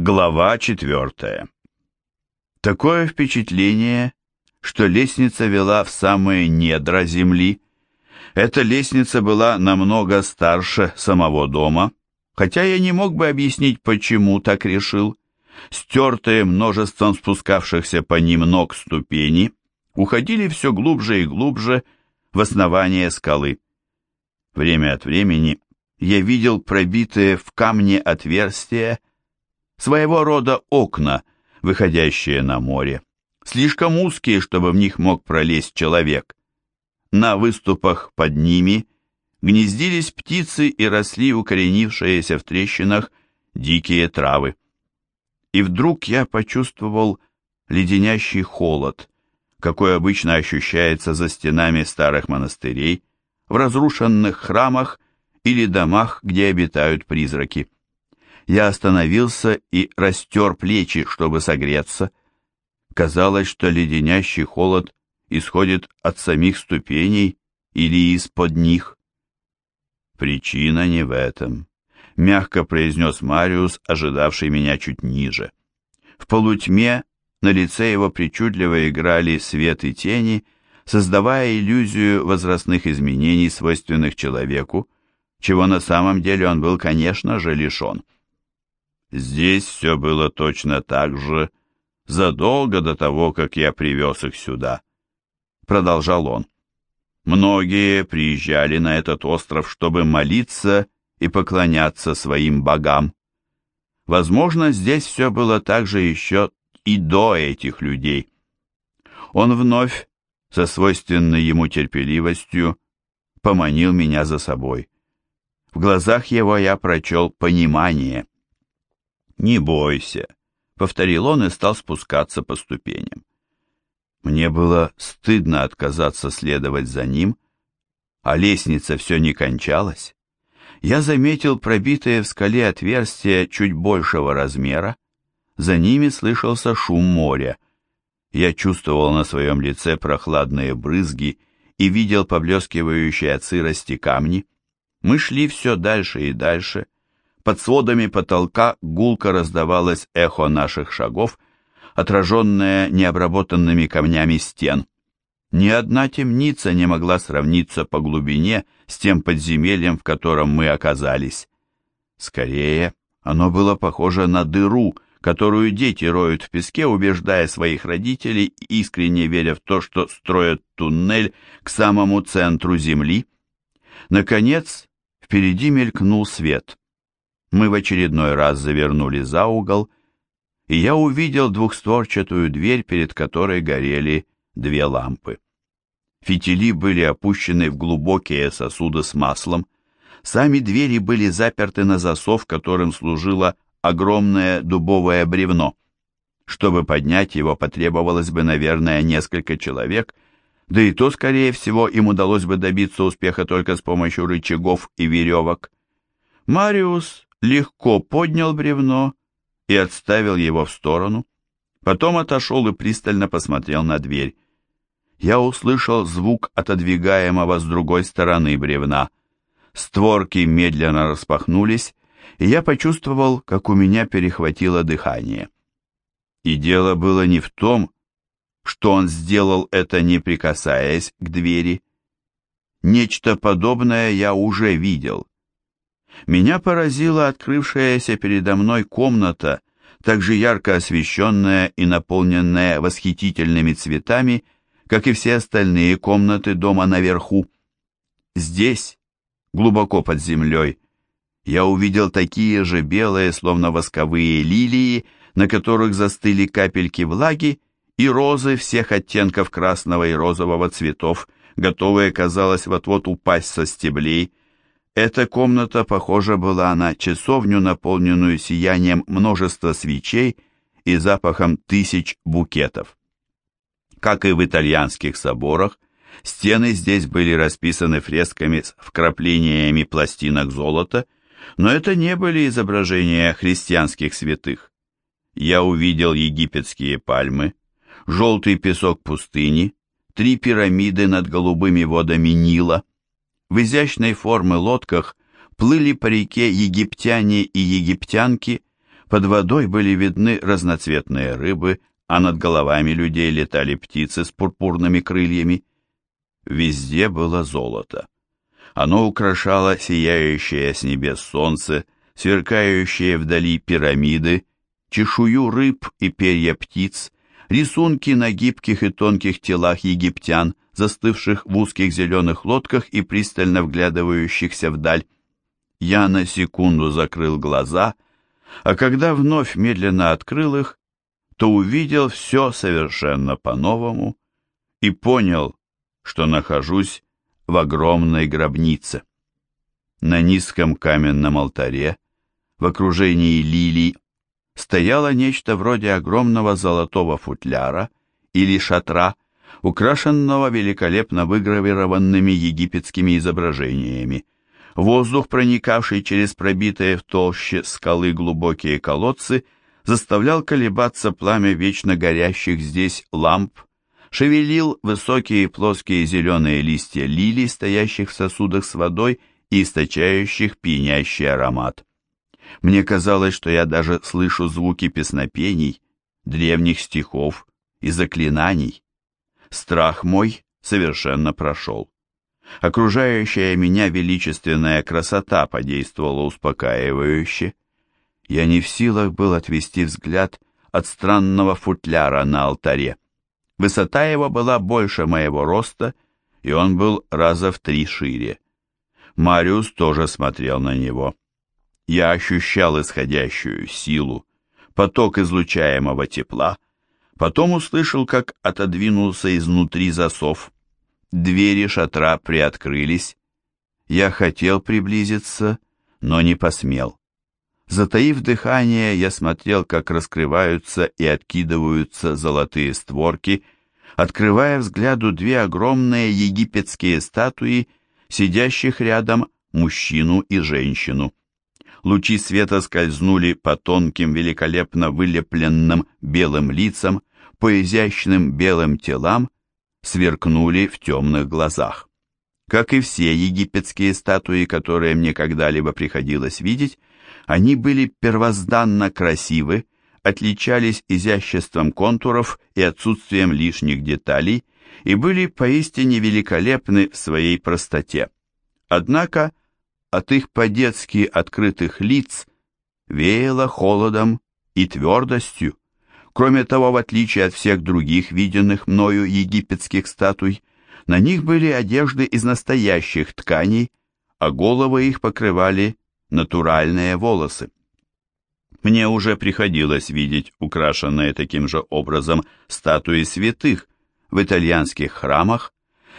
Глава четвертая. Такое впечатление, что лестница вела в самые недра земли. Эта лестница была намного старше самого дома, хотя я не мог бы объяснить, почему так решил. Стертые множеством спускавшихся по ним ног ступени уходили все глубже и глубже в основание скалы. Время от времени я видел пробитые в камне отверстия, своего рода окна, выходящие на море, слишком узкие, чтобы в них мог пролезть человек. На выступах под ними гнездились птицы и росли укоренившиеся в трещинах дикие травы. И вдруг я почувствовал леденящий холод, какой обычно ощущается за стенами старых монастырей, в разрушенных храмах или домах, где обитают призраки. Я остановился и растер плечи, чтобы согреться. Казалось, что леденящий холод исходит от самих ступеней или из-под них. Причина не в этом, мягко произнес Мариус, ожидавший меня чуть ниже. В полутьме на лице его причудливо играли свет и тени, создавая иллюзию возрастных изменений, свойственных человеку, чего на самом деле он был, конечно же, лишен. Здесь все было точно так же, задолго до того, как я привез их сюда. Продолжал он. Многие приезжали на этот остров, чтобы молиться и поклоняться своим богам. Возможно, здесь все было так же еще и до этих людей. Он вновь, со свойственной ему терпеливостью, поманил меня за собой. В глазах его я прочел понимание — «Не бойся», — повторил он и стал спускаться по ступеням. Мне было стыдно отказаться следовать за ним, а лестница все не кончалась. Я заметил пробитые в скале отверстия чуть большего размера, за ними слышался шум моря. Я чувствовал на своем лице прохладные брызги и видел поблескивающие от сырости камни. Мы шли все дальше и дальше, — под сводами потолка гулко раздавалось эхо наших шагов, отраженное необработанными камнями стен. Ни одна темница не могла сравниться по глубине с тем подземельем, в котором мы оказались. Скорее, оно было похоже на дыру, которую дети роют в песке, убеждая своих родителей, искренне веря в то, что строят туннель к самому центру земли. Наконец, впереди мелькнул свет. Мы в очередной раз завернули за угол, и я увидел двухстворчатую дверь, перед которой горели две лампы. Фитили были опущены в глубокие сосуды с маслом, сами двери были заперты на засов, которым служило огромное дубовое бревно. Чтобы поднять его, потребовалось бы, наверное, несколько человек, да и то, скорее всего, им удалось бы добиться успеха только с помощью рычагов и веревок. Мариус легко поднял бревно и отставил его в сторону. Потом отошел и пристально посмотрел на дверь. Я услышал звук отодвигаемого с другой стороны бревна. Створки медленно распахнулись, и я почувствовал, как у меня перехватило дыхание. И дело было не в том, что он сделал это, не прикасаясь к двери. Нечто подобное я уже видел меня поразила открывшаяся передо мной комната, также ярко освещенная и наполненная восхитительными цветами, как и все остальные комнаты дома наверху. Здесь, глубоко под землей, я увидел такие же белые, словно восковые лилии, на которых застыли капельки влаги, и розы всех оттенков красного и розового цветов, готовые, казалось, вот-вот упасть со стеблей, эта комната похожа была на часовню, наполненную сиянием множества свечей и запахом тысяч букетов. Как и в итальянских соборах, стены здесь были расписаны фресками с вкраплениями пластинок золота, но это не были изображения христианских святых. Я увидел египетские пальмы, желтый песок пустыни, три пирамиды над голубыми водами Нила, в изящной формы лодках плыли по реке египтяне и египтянки, Под водой были видны разноцветные рыбы, а над головами людей летали птицы с пурпурными крыльями. Везде было золото. Оно украшало сияющее с небес солнце, сверкающие вдали пирамиды, чешую рыб и перья птиц, рисунки на гибких и тонких телах египтян, застывших в узких зеленых лодках и пристально вглядывающихся вдаль. Я на секунду закрыл глаза, а когда вновь медленно открыл их, то увидел все совершенно по-новому и понял, что нахожусь в огромной гробнице. На низком каменном алтаре, в окружении лилий, стояло нечто вроде огромного золотого футляра или шатра, украшенного великолепно выгравированными египетскими изображениями. Воздух, проникавший через пробитые в толще скалы глубокие колодцы, заставлял колебаться пламя вечно горящих здесь ламп, шевелил высокие плоские зеленые листья лилий, стоящих в сосудах с водой и источающих пьянящий аромат. Мне казалось, что я даже слышу звуки песнопений, древних стихов и заклинаний. Страх мой совершенно прошел. Окружающая меня величественная красота подействовала успокаивающе. Я не в силах был отвести взгляд от странного футляра на алтаре. Высота его была больше моего роста, и он был раза в три шире. Мариус тоже смотрел на него. Я ощущал исходящую силу, поток излучаемого тепла, потом услышал, как отодвинулся изнутри засов. Двери шатра приоткрылись. Я хотел приблизиться, но не посмел. Затаив дыхание, я смотрел, как раскрываются и откидываются золотые створки, открывая взгляду две огромные египетские статуи, сидящих рядом мужчину и женщину. Лучи света скользнули по тонким, великолепно вылепленным белым лицам, по изящным белым телам, сверкнули в темных глазах. Как и все египетские статуи, которые мне когда-либо приходилось видеть, они были первозданно красивы, отличались изяществом контуров и отсутствием лишних деталей и были поистине великолепны в своей простоте. Однако от их по-детски открытых лиц веяло холодом и твердостью. Кроме того, в отличие от всех других виденных мною египетских статуй, на них были одежды из настоящих тканей, а головы их покрывали натуральные волосы. Мне уже приходилось видеть украшенные таким же образом статуи святых в итальянских храмах,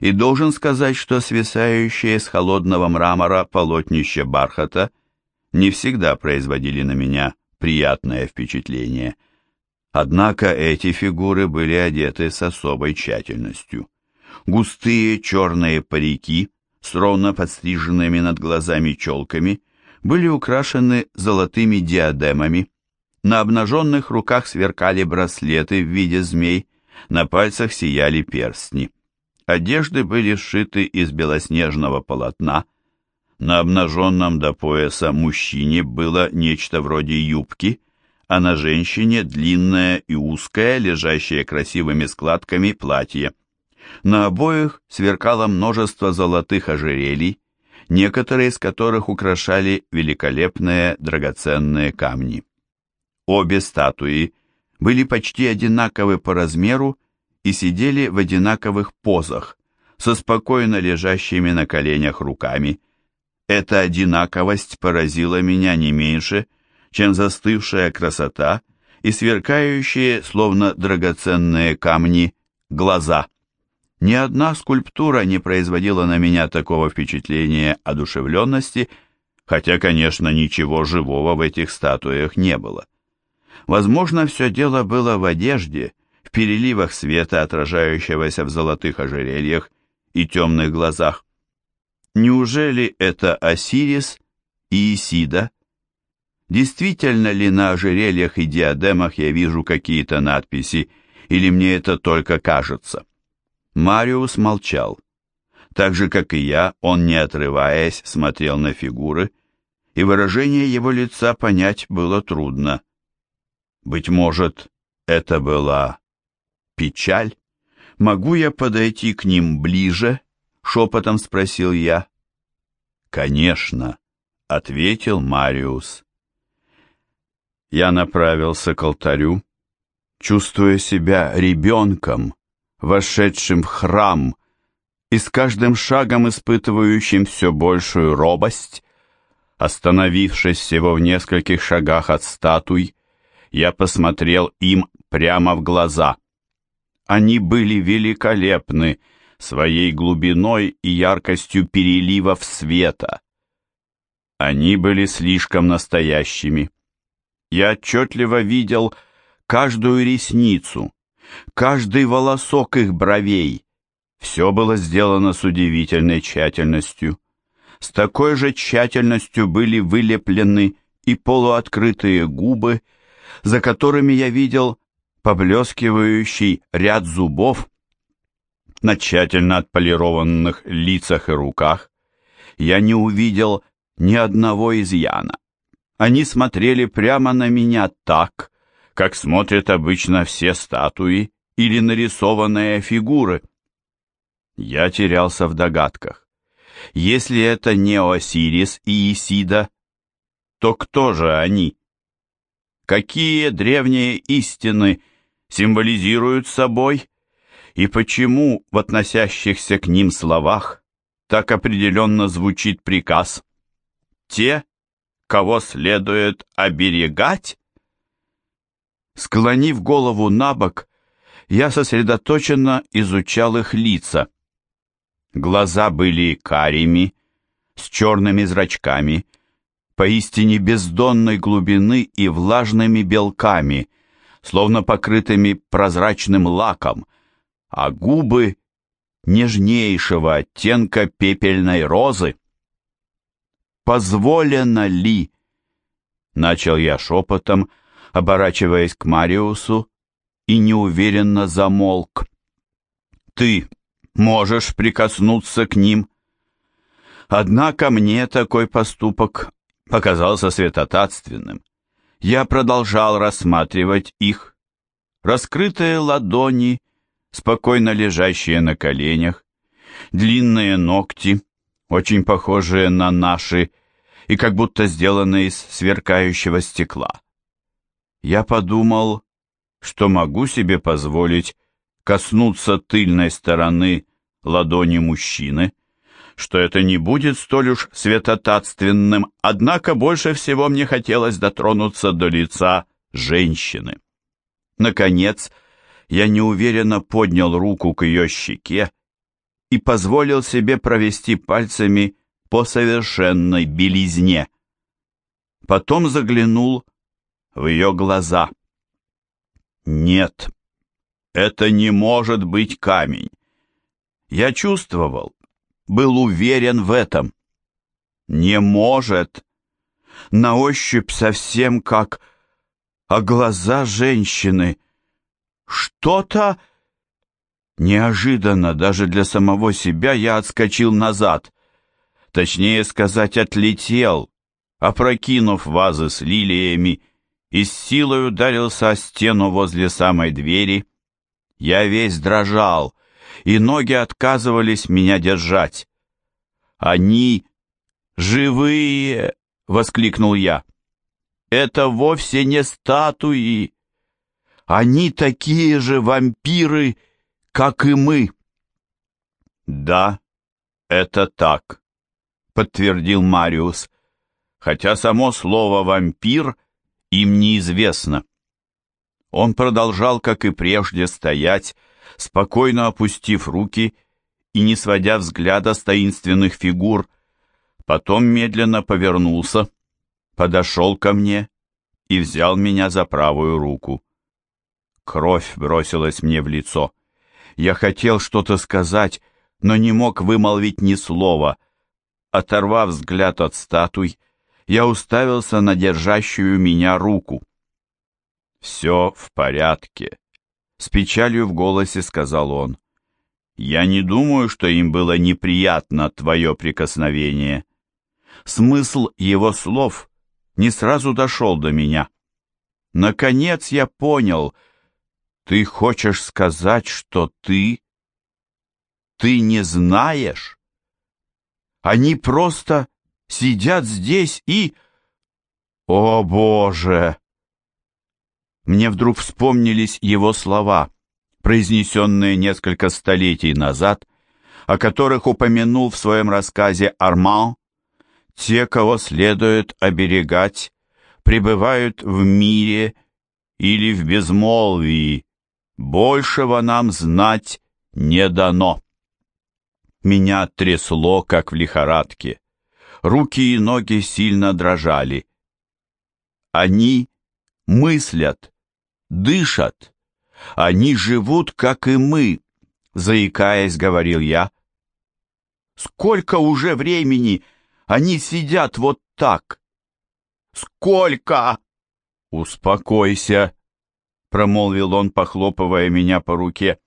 и должен сказать, что свисающие с холодного мрамора полотнища бархата не всегда производили на меня приятное впечатление. Однако эти фигуры были одеты с особой тщательностью. Густые черные парики с ровно подстриженными над глазами челками – были украшены золотыми диадемами. На обнаженных руках сверкали браслеты в виде змей, на пальцах сияли перстни. Одежды были сшиты из белоснежного полотна. На обнаженном до пояса мужчине было нечто вроде юбки, а на женщине длинное и узкое, лежащее красивыми складками платье. На обоих сверкало множество золотых ожерелий, некоторые из которых украшали великолепные драгоценные камни. Обе статуи были почти одинаковы по размеру и сидели в одинаковых позах, со спокойно лежащими на коленях руками. Эта одинаковость поразила меня не меньше, чем застывшая красота и сверкающие, словно драгоценные камни, глаза. Ни одна скульптура не производила на меня такого впечатления одушевленности, хотя, конечно, ничего живого в этих статуях не было. Возможно, все дело было в одежде, в переливах света, отражающегося в золотых ожерельях и темных глазах. Неужели это Осирис и Исида? Действительно ли на ожерельях и диадемах я вижу какие-то надписи, или мне это только кажется? Мариус молчал. Так же, как и я, он, не отрываясь, смотрел на фигуры, и выражение его лица понять было трудно, Быть может, это была печаль? Могу я подойти к ним ближе? Шепотом спросил я. Конечно, ответил Мариус. Я направился к алтарю, чувствуя себя ребенком, вошедшим в храм, и с каждым шагом испытывающим все большую робость, остановившись всего в нескольких шагах от статуй, я посмотрел им прямо в глаза. Они были великолепны своей глубиной и яркостью переливов света. Они были слишком настоящими. Я отчетливо видел каждую ресницу, каждый волосок их бровей, все было сделано с удивительной тщательностью. С такой же тщательностью были вылеплены и полуоткрытые губы, за которыми я видел поблескивающий ряд зубов. На тщательно отполированных лицах и руках я не увидел ни одного изъяна. Они смотрели прямо на меня так, как смотрят обычно все статуи или нарисованные фигуры. Я терялся в догадках. Если это не Осирис и Исида, то кто же они? Какие древние истины символизируют собой и почему в относящихся к ним словах так определенно звучит приказ? Те, кого следует оберегать? Склонив голову на бок, я сосредоточенно изучал их лица. Глаза были карими, с черными зрачками, поистине бездонной глубины и влажными белками, словно покрытыми прозрачным лаком, а губы нежнейшего оттенка пепельной розы. «Позволено ли?» — начал я шепотом, оборачиваясь к Мариусу, и неуверенно замолк. «Ты можешь прикоснуться к ним. Однако мне такой поступок показался святотатственным. Я продолжал рассматривать их. Раскрытые ладони, спокойно лежащие на коленях, длинные ногти, очень похожие на наши и как будто сделанные из сверкающего стекла. Я подумал, что могу себе позволить коснуться тыльной стороны ладони мужчины, что это не будет столь уж святотатственным, однако больше всего мне хотелось дотронуться до лица женщины. Наконец, я неуверенно поднял руку к ее щеке и позволил себе провести пальцами по совершенной белизне. Потом заглянул в ее глаза. Нет, это не может быть камень. Я чувствовал, был уверен в этом. Не может. На ощупь совсем как... А глаза женщины... Что-то... Неожиданно даже для самого себя я отскочил назад. Точнее сказать, отлетел, опрокинув вазы с лилиями, и с силой ударился о стену возле самой двери, я весь дрожал, и ноги отказывались меня держать. «Они живые!» — воскликнул я. «Это вовсе не статуи! Они такие же вампиры, как и мы!» «Да, это так», — подтвердил Мариус, хотя само слово «вампир» им неизвестно. Он продолжал, как и прежде, стоять, спокойно опустив руки и не сводя взгляда с таинственных фигур. Потом медленно повернулся, подошел ко мне и взял меня за правую руку. Кровь бросилась мне в лицо. Я хотел что-то сказать, но не мог вымолвить ни слова. Оторвав взгляд от статуй, я уставился на держащую меня руку. «Все в порядке», — с печалью в голосе сказал он. «Я не думаю, что им было неприятно твое прикосновение». Смысл его слов не сразу дошел до меня. Наконец я понял. Ты хочешь сказать, что ты... Ты не знаешь? Они просто сидят здесь и... О, Боже! Мне вдруг вспомнились его слова, произнесенные несколько столетий назад, о которых упомянул в своем рассказе Арман, «Те, кого следует оберегать, пребывают в мире или в безмолвии. Большего нам знать не дано». Меня трясло, как в лихорадке. Руки и ноги сильно дрожали. Они мыслят, дышат. Они живут, как и мы, заикаясь, говорил я. Сколько уже времени они сидят вот так? Сколько? Успокойся, промолвил он, похлопывая меня по руке.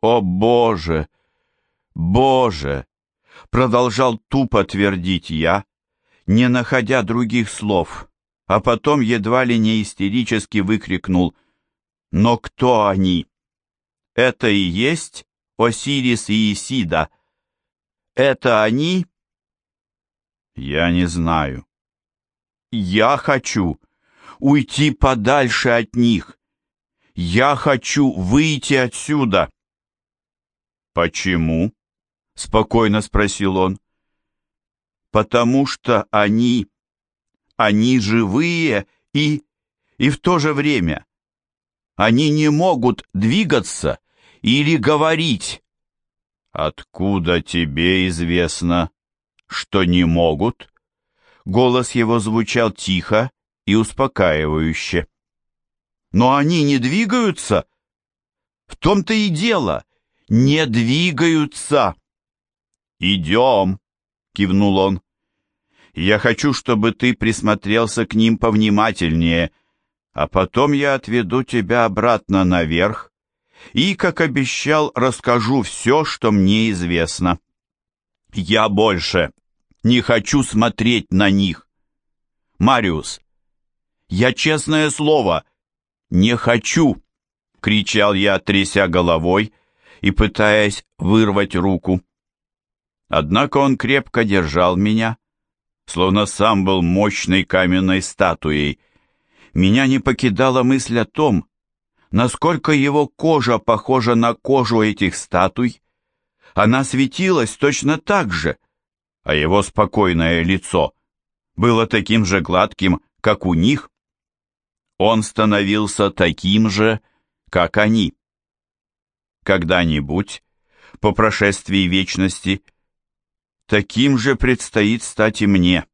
О, Боже! Боже! Продолжал тупо твердить я, не находя других слов, а потом едва ли не истерически выкрикнул «Но кто они?» Это и есть Осирис и Исида. Это они? Я не знаю. Я хочу уйти подальше от них. Я хочу выйти отсюда. Почему? Спокойно спросил он. Потому что они... Они живые и... И в то же время они не могут двигаться или говорить. Откуда тебе известно, что не могут? Голос его звучал тихо и успокаивающе. Но они не двигаются? В том-то и дело, не двигаются. Идем, кивнул он. Я хочу, чтобы ты присмотрелся к ним повнимательнее, а потом я отведу тебя обратно наверх и, как обещал, расскажу все, что мне известно. Я больше не хочу смотреть на них. Мариус, я, честное слово, не хочу, кричал я, тряся головой и пытаясь вырвать руку. Однако он крепко держал меня, словно сам был мощной каменной статуей. Меня не покидала мысль о том, насколько его кожа похожа на кожу этих статуй. Она светилась точно так же, а его спокойное лицо было таким же гладким, как у них. Он становился таким же, как они. Когда-нибудь, по прошествии вечности, таким же предстоит стать и мне,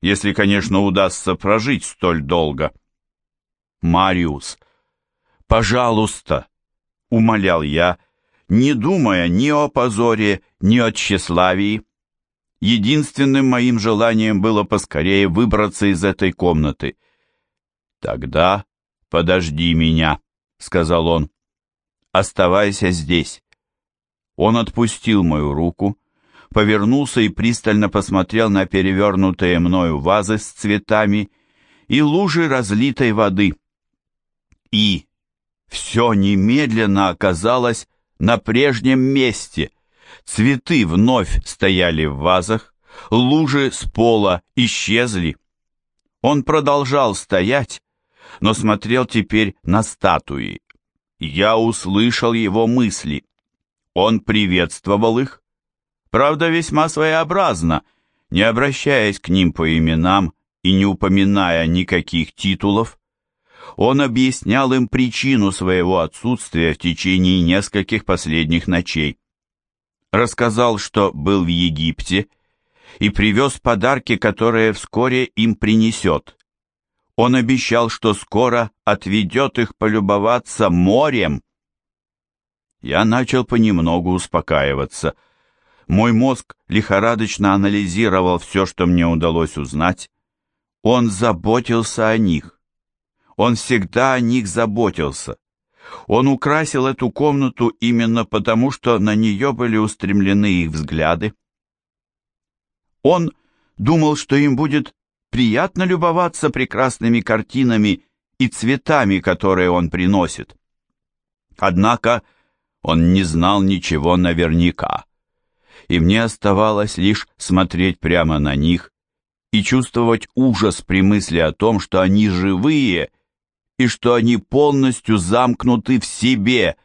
если, конечно, удастся прожить столь долго. Мариус, «Пожалуйста!» — умолял я, не думая ни о позоре, ни о тщеславии. Единственным моим желанием было поскорее выбраться из этой комнаты. «Тогда подожди меня», — сказал он. «Оставайся здесь». Он отпустил мою руку, повернулся и пристально посмотрел на перевернутые мною вазы с цветами и лужи разлитой воды. И все немедленно оказалось на прежнем месте. Цветы вновь стояли в вазах, лужи с пола исчезли. Он продолжал стоять, но смотрел теперь на статуи. Я услышал его мысли. Он приветствовал их, правда, весьма своеобразно, не обращаясь к ним по именам и не упоминая никаких титулов он объяснял им причину своего отсутствия в течение нескольких последних ночей. Рассказал, что был в Египте и привез подарки, которые вскоре им принесет. Он обещал, что скоро отведет их полюбоваться морем. Я начал понемногу успокаиваться. Мой мозг лихорадочно анализировал все, что мне удалось узнать. Он заботился о них. Он всегда о них заботился. Он украсил эту комнату именно потому, что на нее были устремлены их взгляды. Он думал, что им будет приятно любоваться прекрасными картинами и цветами, которые он приносит. Однако он не знал ничего наверняка, и мне оставалось лишь смотреть прямо на них и чувствовать ужас при мысли о том, что они живые и что они полностью замкнуты в себе,